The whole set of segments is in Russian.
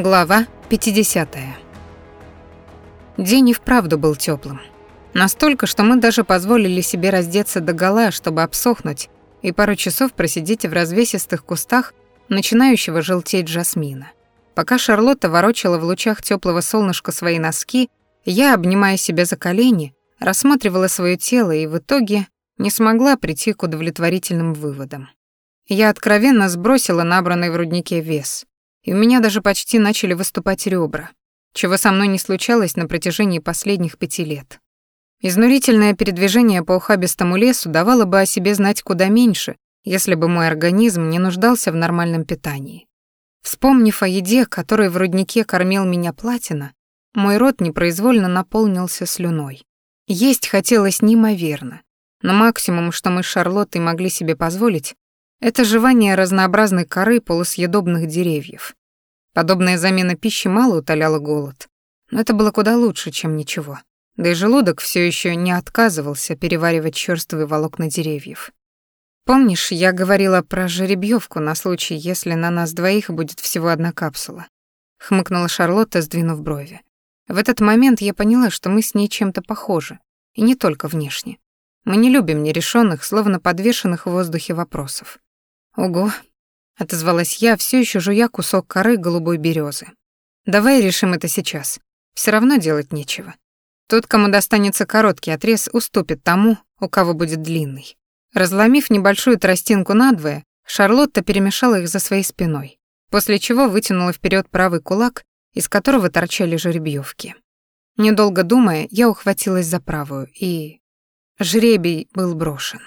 Глава 50. День и вправду был теплым. Настолько, что мы даже позволили себе раздеться до гола, чтобы обсохнуть, и пару часов просидеть в развесистых кустах начинающего желтеть жасмина. Пока Шарлотта ворочала в лучах теплого солнышка свои носки, я, обнимая себя за колени, рассматривала свое тело и в итоге не смогла прийти к удовлетворительным выводам. Я откровенно сбросила набранный в руднике вес и у меня даже почти начали выступать ребра, чего со мной не случалось на протяжении последних пяти лет. Изнурительное передвижение по ухабистому лесу давало бы о себе знать куда меньше, если бы мой организм не нуждался в нормальном питании. Вспомнив о еде, которой в руднике кормил меня платина, мой рот непроизвольно наполнился слюной. Есть хотелось неимоверно, но максимум, что мы с Шарлоттой могли себе позволить, это жевание разнообразной коры полусъедобных деревьев. Подобная замена пищи мало утоляла голод, но это было куда лучше, чем ничего. Да и желудок все еще не отказывался переваривать черствые волокна деревьев. Помнишь, я говорила про жеребьевку на случай, если на нас двоих будет всего одна капсула? Хмыкнула Шарлотта, сдвинув брови. В этот момент я поняла, что мы с ней чем-то похожи, и не только внешне. Мы не любим нерешенных, словно подвешенных в воздухе вопросов. Ого, отозвалась я, все еще жуя кусок коры голубой березы. Давай решим это сейчас. Все равно делать нечего. Тот, кому достанется короткий отрез, уступит тому, у кого будет длинный. Разломив небольшую тростинку надвое, Шарлотта перемешала их за своей спиной, после чего вытянула вперед правый кулак, из которого торчали жеребьевки. Недолго думая, я ухватилась за правую, и... Жребий был брошен.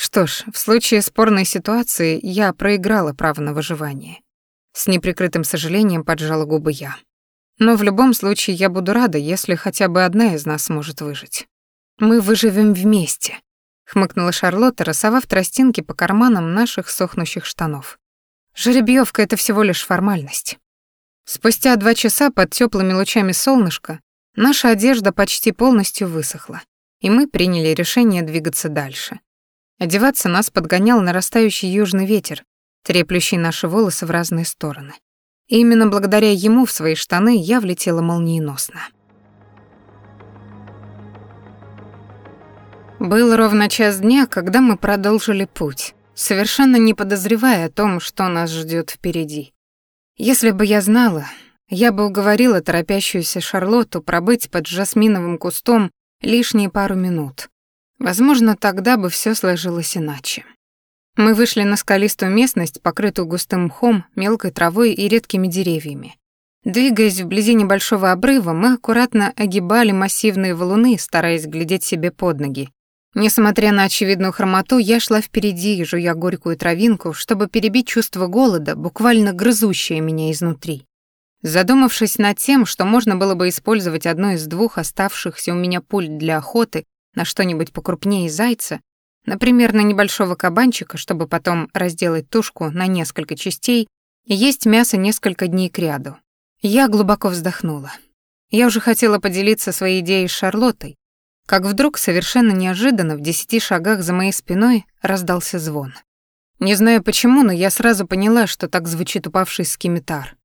Что ж, в случае спорной ситуации я проиграла право на выживание. С неприкрытым сожалением поджала губы я. Но в любом случае я буду рада, если хотя бы одна из нас сможет выжить. Мы выживем вместе, хмыкнула Шарлотта, рассовав тростинки по карманам наших сохнущих штанов. Жеребьевка это всего лишь формальность. Спустя два часа под теплыми лучами солнышка наша одежда почти полностью высохла, и мы приняли решение двигаться дальше. Одеваться нас подгонял нарастающий южный ветер, треплющий наши волосы в разные стороны. И именно благодаря ему в свои штаны я влетела молниеносно. Был ровно час дня, когда мы продолжили путь, совершенно не подозревая о том, что нас ждет впереди. Если бы я знала, я бы уговорила торопящуюся Шарлотту пробыть под жасминовым кустом лишние пару минут, Возможно, тогда бы все сложилось иначе. Мы вышли на скалистую местность, покрытую густым мхом, мелкой травой и редкими деревьями. Двигаясь вблизи небольшого обрыва, мы аккуратно огибали массивные валуны, стараясь глядеть себе под ноги. Несмотря на очевидную хромоту, я шла впереди, жуя горькую травинку, чтобы перебить чувство голода, буквально грызущее меня изнутри. Задумавшись над тем, что можно было бы использовать одну из двух оставшихся у меня пуль для охоты, на что-нибудь покрупнее зайца, например, на небольшого кабанчика, чтобы потом разделать тушку на несколько частей и есть мясо несколько дней кряду. Я глубоко вздохнула. Я уже хотела поделиться своей идеей с Шарлоттой, как вдруг совершенно неожиданно в десяти шагах за моей спиной раздался звон. Не знаю почему, но я сразу поняла, что так звучит упавший скимитар.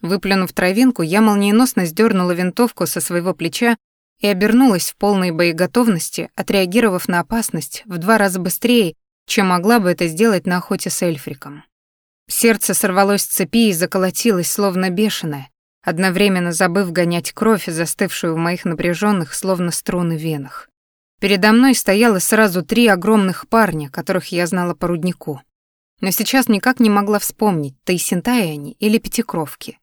Выплюнув травинку, я молниеносно сдернула винтовку со своего плеча и обернулась в полной боеготовности, отреагировав на опасность в два раза быстрее, чем могла бы это сделать на охоте с эльфриком. Сердце сорвалось с цепи и заколотилось, словно бешеное, одновременно забыв гонять кровь, застывшую в моих напряженных, словно струны, венах. Передо мной стояло сразу три огромных парня, которых я знала по руднику. Но сейчас никак не могла вспомнить, Тайсентаи они или Пятикровки.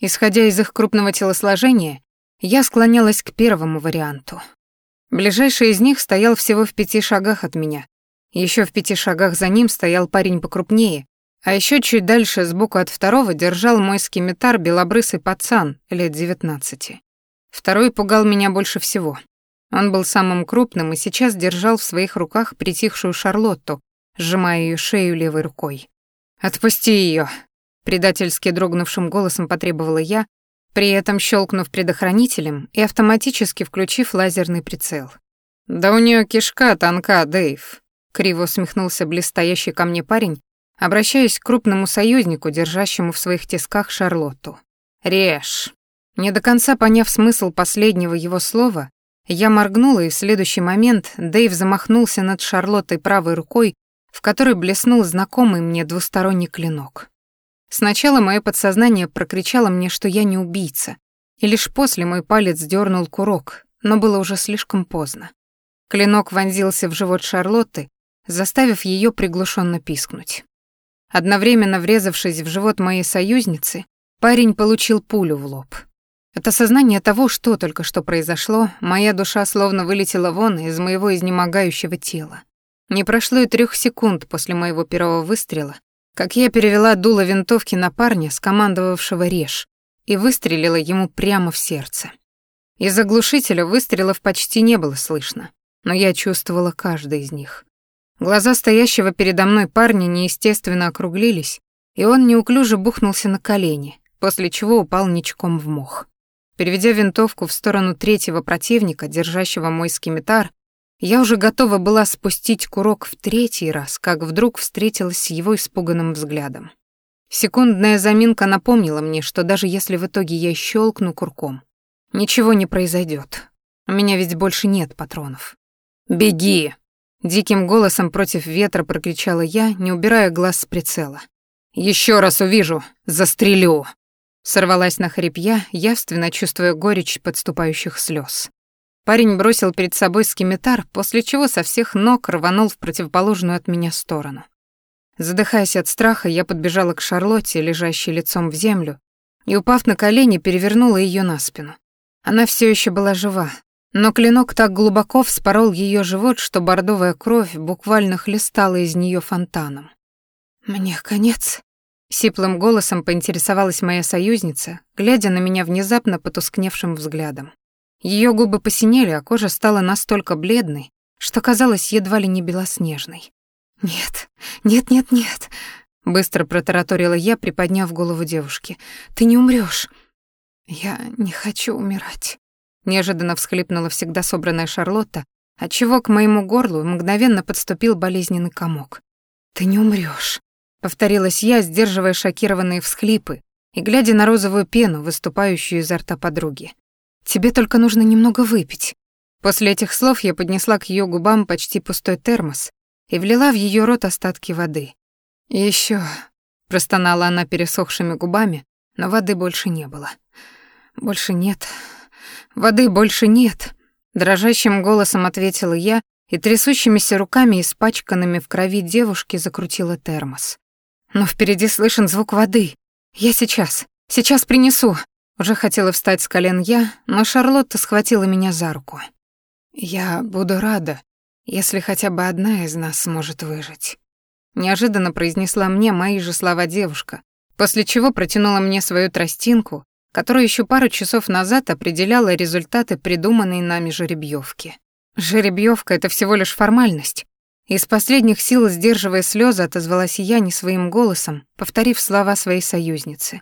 Исходя из их крупного телосложения, я склонялась к первому варианту. Ближайший из них стоял всего в пяти шагах от меня. Еще в пяти шагах за ним стоял парень покрупнее, а еще чуть дальше, сбоку от второго, держал мой скимитар белобрысый пацан лет девятнадцати. Второй пугал меня больше всего. Он был самым крупным и сейчас держал в своих руках притихшую Шарлотту, сжимая ее шею левой рукой. «Отпусти ее! предательски дрогнувшим голосом потребовала я, при этом щелкнув предохранителем и автоматически включив лазерный прицел. «Да у нее кишка тонка, Дэйв», — криво усмехнулся блестящий ко мне парень, обращаясь к крупному союзнику, держащему в своих тисках Шарлотту. «Режь». Не до конца поняв смысл последнего его слова, я моргнула, и в следующий момент Дэйв замахнулся над Шарлоттой правой рукой, в которой блеснул знакомый мне двусторонний клинок. Сначала мое подсознание прокричало мне, что я не убийца, и лишь после мой палец дернул курок, но было уже слишком поздно. Клинок вонзился в живот Шарлотты, заставив ее приглушенно пискнуть. Одновременно врезавшись в живот моей союзницы, парень получил пулю в лоб. Это сознание того, что только что произошло, моя душа словно вылетела вон из моего изнемогающего тела. Не прошло и трех секунд после моего первого выстрела, как я перевела дуло винтовки на парня, скомандовавшего «Режь», и выстрелила ему прямо в сердце. Из заглушителя выстрелов почти не было слышно, но я чувствовала каждый из них. Глаза стоящего передо мной парня неестественно округлились, и он неуклюже бухнулся на колени, после чего упал ничком в мох. Переведя винтовку в сторону третьего противника, держащего мой скимитар, я уже готова была спустить курок в третий раз, как вдруг встретилась с его испуганным взглядом. Секундная заминка напомнила мне, что даже если в итоге я щелкну курком, ничего не произойдет. У меня ведь больше нет патронов. «Беги!» — диким голосом против ветра прокричала я, не убирая глаз с прицела. «Еще раз увижу, застрелю!» Сорвалась на хрип я, явственно чувствуя горечь подступающих слез. Парень бросил перед собой скимитар, после чего со всех ног рванул в противоположную от меня сторону. Задыхаясь от страха, я подбежала к Шарлотте, лежащей лицом в землю, и, упав на колени, перевернула ее на спину. Она все еще была жива, но клинок так глубоко вспорол ее живот, что бордовая кровь буквально хлестала из нее фонтаном. «Мне конец?» Сиплым голосом поинтересовалась моя союзница, глядя на меня внезапно потускневшим взглядом. Ее губы посинели, а кожа стала настолько бледной, что казалась едва ли не белоснежной. «Нет, нет, нет, нет», — быстро протараторила я, приподняв голову девушки. «Ты не умрёшь». «Я не хочу умирать», — неожиданно всхлипнула всегда собранная Шарлотта, отчего к моему горлу мгновенно подступил болезненный комок. «Ты не умрёшь. Повторилась я, сдерживая шокированные всхлипы и глядя на розовую пену, выступающую изо рта подруги. «Тебе только нужно немного выпить». После этих слов я поднесла к ее губам почти пустой термос и влила в ее рот остатки воды. Еще, простонала она пересохшими губами, но воды больше не было. «Больше нет. Воды больше нет», — дрожащим голосом ответила я и трясущимися руками, испачканными в крови девушки, закрутила термос. Но впереди слышен звук воды. Я сейчас, сейчас принесу. Уже хотела встать с колен я, но Шарлотта схватила меня за руку. Я буду рада, если хотя бы одна из нас сможет выжить. Неожиданно произнесла мне мои же слова девушка, после чего протянула мне свою тростинку, которая еще пару часов назад определяла результаты придуманной нами жеребьевки. Жеребьевка — это всего лишь формальность, из последних сил, сдерживая слезы, отозвалась я не своим голосом, повторив слова своей союзницы.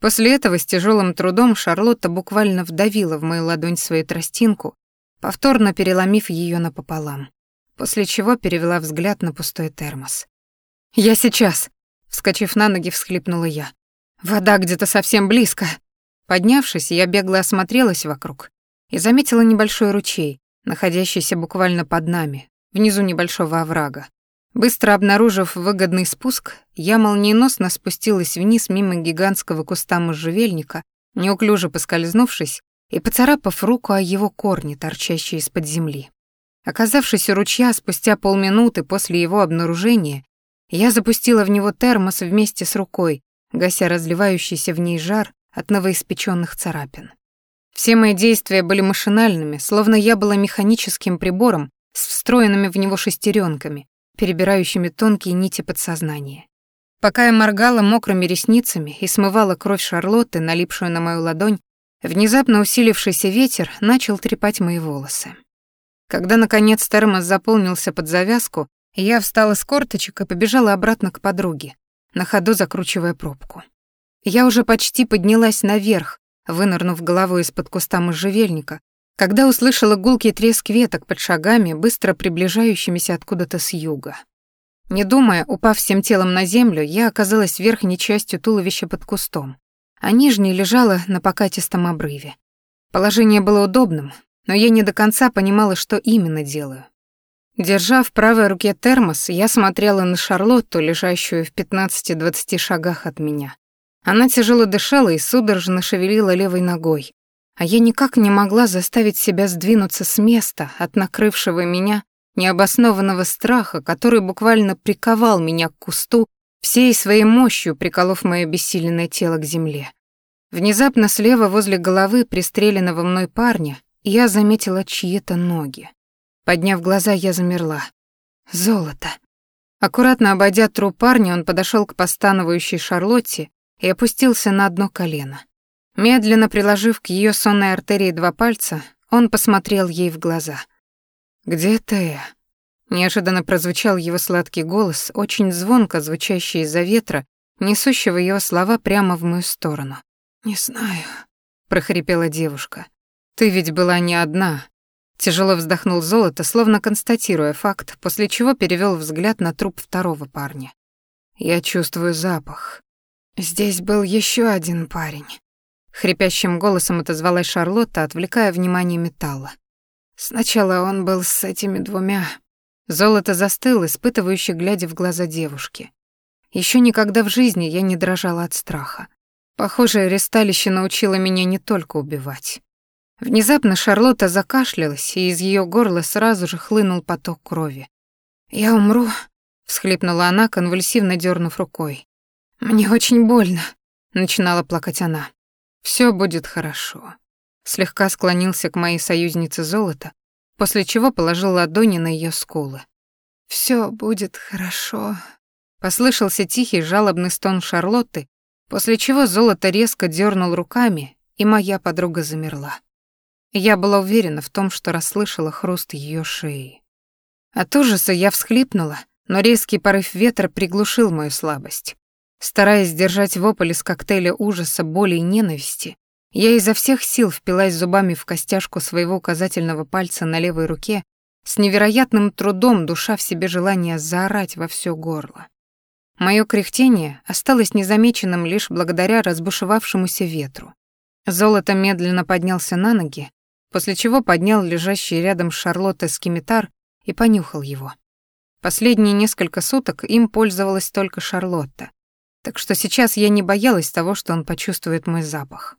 После этого с тяжелым трудом Шарлотта буквально вдавила в мою ладонь свою тростинку, повторно переломив ее напополам, после чего перевела взгляд на пустой термос. «Я сейчас!» — вскочив на ноги, всхлипнула я. «Вода где-то совсем близко!» Поднявшись, я бегло осмотрелась вокруг и заметила небольшой ручей, находящийся буквально под нами, внизу небольшого оврага. Быстро обнаружив выгодный спуск, я молниеносно спустилась вниз мимо гигантского куста можжевельника, неуклюже поскользнувшись и поцарапав руку о его корни, торчащие из-под земли. Оказавшись у ручья спустя полминуты после его обнаружения, я запустила в него термос вместе с рукой, гася разливающийся в ней жар от новоиспеченных царапин. Все мои действия были машинальными, словно я была механическим прибором, с встроенными в него шестеренками, перебирающими тонкие нити подсознания. Пока я моргала мокрыми ресницами и смывала кровь Шарлотты, налипшую на мою ладонь, внезапно усилившийся ветер начал трепать мои волосы. Когда, наконец, термос заполнился под завязку, я встала с корточек и побежала обратно к подруге, на ходу закручивая пробку. Я уже почти поднялась наверх, вынырнув головой из-под куста можжевельника, когда услышала гулкий треск веток под шагами, быстро приближающимися откуда-то с юга. Не думая, упав всем телом на землю, я оказалась верхней частью туловища под кустом, а нижняя лежала на покатистом обрыве. Положение было удобным, но я не до конца понимала, что именно делаю. Держа в правой руке термос, я смотрела на Шарлотту, лежащую в 15-20 шагах от меня. Она тяжело дышала и судорожно шевелила левой ногой, а я никак не могла заставить себя сдвинуться с места от накрывшего меня необоснованного страха, который буквально приковал меня к кусту, всей своей мощью приколов мое бессиленное тело к земле. Внезапно слева возле головы пристреленного мной парня я заметила чьи-то ноги. Подняв глаза, я замерла. Золото. Аккуратно обойдя труп парня, он подошел к постановающей Шарлотте и опустился на одно колено. Медленно приложив к ее сонной артерии два пальца, он посмотрел ей в глаза. «Где ты?» Неожиданно прозвучал его сладкий голос, очень звонко звучащий из-за ветра, несущего его слова прямо в мою сторону. «Не знаю», — прохрипела девушка. «Ты ведь была не одна, Тяжело вздохнул Золото, словно констатируя факт, после чего перевел взгляд на труп второго парня. «Я чувствую запах. Здесь был еще один парень». Хрипящим голосом отозвалась Шарлотта, отвлекая внимание металла. «Сначала он был с этими двумя». Золото застыл, испытывающе глядя в глаза девушки. Еще никогда в жизни я не дрожала от страха. Похоже, ресталище научило меня не только убивать. Внезапно Шарлотта закашлялась, и из ее горла сразу же хлынул поток крови. «Я умру», — всхлипнула она, конвульсивно дернув рукой. «Мне очень больно», — начинала плакать она. Все будет хорошо». Слегка склонился к моей союзнице золото, после чего положил ладони на ее скулы. Все будет хорошо», — послышался тихий жалобный стон Шарлотты, после чего золото резко дернул руками, и моя подруга замерла. Я была уверена в том, что расслышала хруст ее шеи. От ужаса я всхлипнула, но резкий порыв ветра приглушил мою слабость. Стараясь сдержать вопль из коктейля ужаса, боли и ненависти, я изо всех сил впилась зубами в костяшку своего указательного пальца на левой руке, с невероятным трудом душа в себе желание заорать во все горло. Мое кряхтение осталось незамеченным лишь благодаря разбушевавшемуся ветру. Золото медленно поднялся на ноги, после чего поднял лежащий рядом с Шарлоттой скимитар и понюхал его. Последние несколько суток им пользовалась только Шарлотта, так что сейчас я не боялась того, что он почувствует мой запах.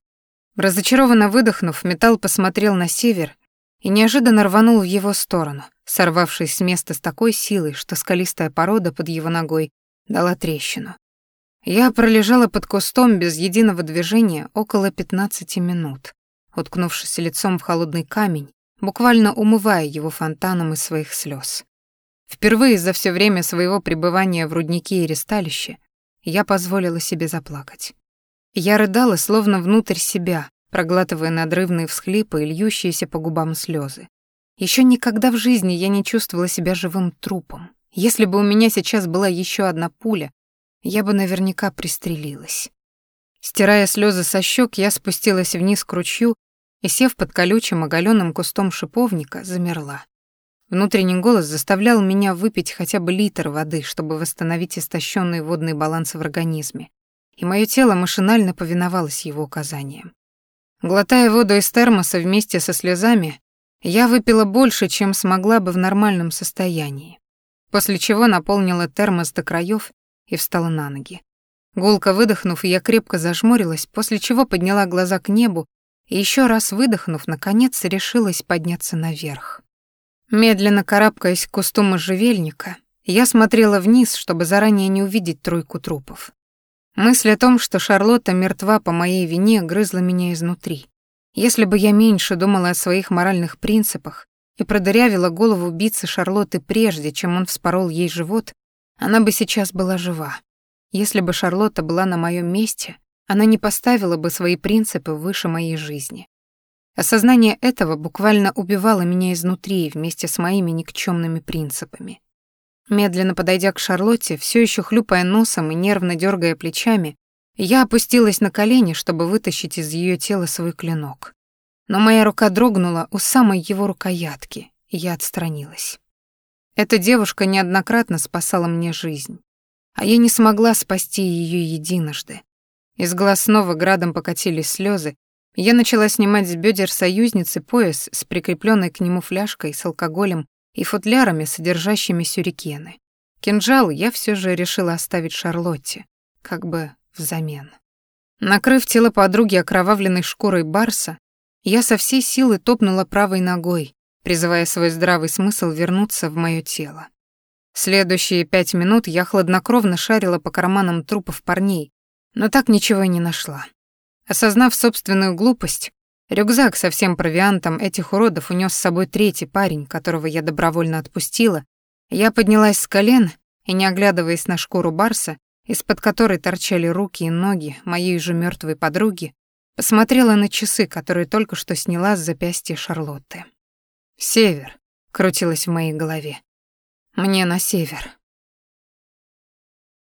Разочарованно выдохнув, металл посмотрел на север и неожиданно рванул в его сторону, сорвавшись с места с такой силой, что скалистая порода под его ногой дала трещину. Я пролежала под кустом без единого движения около 15 минут, уткнувшись лицом в холодный камень, буквально умывая его фонтаном из своих слез. Впервые за все время своего пребывания в руднике и ресталище я позволила себе заплакать. Я рыдала словно внутрь себя, проглатывая надрывные всхлипы и льющиеся по губам слезы. Еще никогда в жизни я не чувствовала себя живым трупом. Если бы у меня сейчас была еще одна пуля, я бы наверняка пристрелилась. Стирая слезы со щек, я спустилась вниз к ручью и, сев под колючим оголенным кустом шиповника, замерла. Внутренний голос заставлял меня выпить хотя бы литр воды, чтобы восстановить истощенный водный баланс в организме, и мое тело машинально повиновалось его указаниям. Глотая воду из термоса вместе со слезами, я выпила больше, чем смогла бы в нормальном состоянии, после чего наполнила термос до краев и встала на ноги. Гулко выдохнув, я крепко зажмурилась, после чего подняла глаза к небу и еще раз выдохнув, наконец решилась подняться наверх. Медленно карабкаясь к кусту можжевельника, я смотрела вниз, чтобы заранее не увидеть тройку трупов. Мысль о том, что Шарлотта мертва по моей вине, грызла меня изнутри. Если бы я меньше думала о своих моральных принципах и продырявила голову убийцы Шарлотты прежде, чем он вспорол ей живот, она бы сейчас была жива. Если бы Шарлотта была на моем месте, она не поставила бы свои принципы выше моей жизни. Осознание этого буквально убивало меня изнутри вместе с моими никчемными принципами. Медленно подойдя к Шарлотте, все еще хлюпая носом и нервно дергая плечами, я опустилась на колени, чтобы вытащить из ее тела свой клинок. Но моя рука дрогнула у самой его рукоятки, и я отстранилась. Эта девушка неоднократно спасала мне жизнь, а я не смогла спасти ее единожды. Из глаз снова градом покатились слезы, я начала снимать с бедер союзницы пояс с прикрепленной к нему фляжкой с алкоголем и футлярами, содержащими сюрикены. Кинжал я все же решила оставить Шарлотте, как бы взамен. Накрыв тело подруги окровавленной шкурой барса, я со всей силы топнула правой ногой, призывая свой здравый смысл вернуться в мое тело. Следующие пять минут я хладнокровно шарила по карманам трупов парней, но так ничего и не нашла. Осознав собственную глупость, рюкзак со всем провиантом этих уродов унес с собой третий парень, которого я добровольно отпустила. Я поднялась с колен и, не оглядываясь на шкуру барса, из-под которой торчали руки и ноги моей же мертвой подруги, посмотрела на часы, которые только что сняла с запястья Шарлотты. «Север», — крутилось в моей голове. «Мне на север».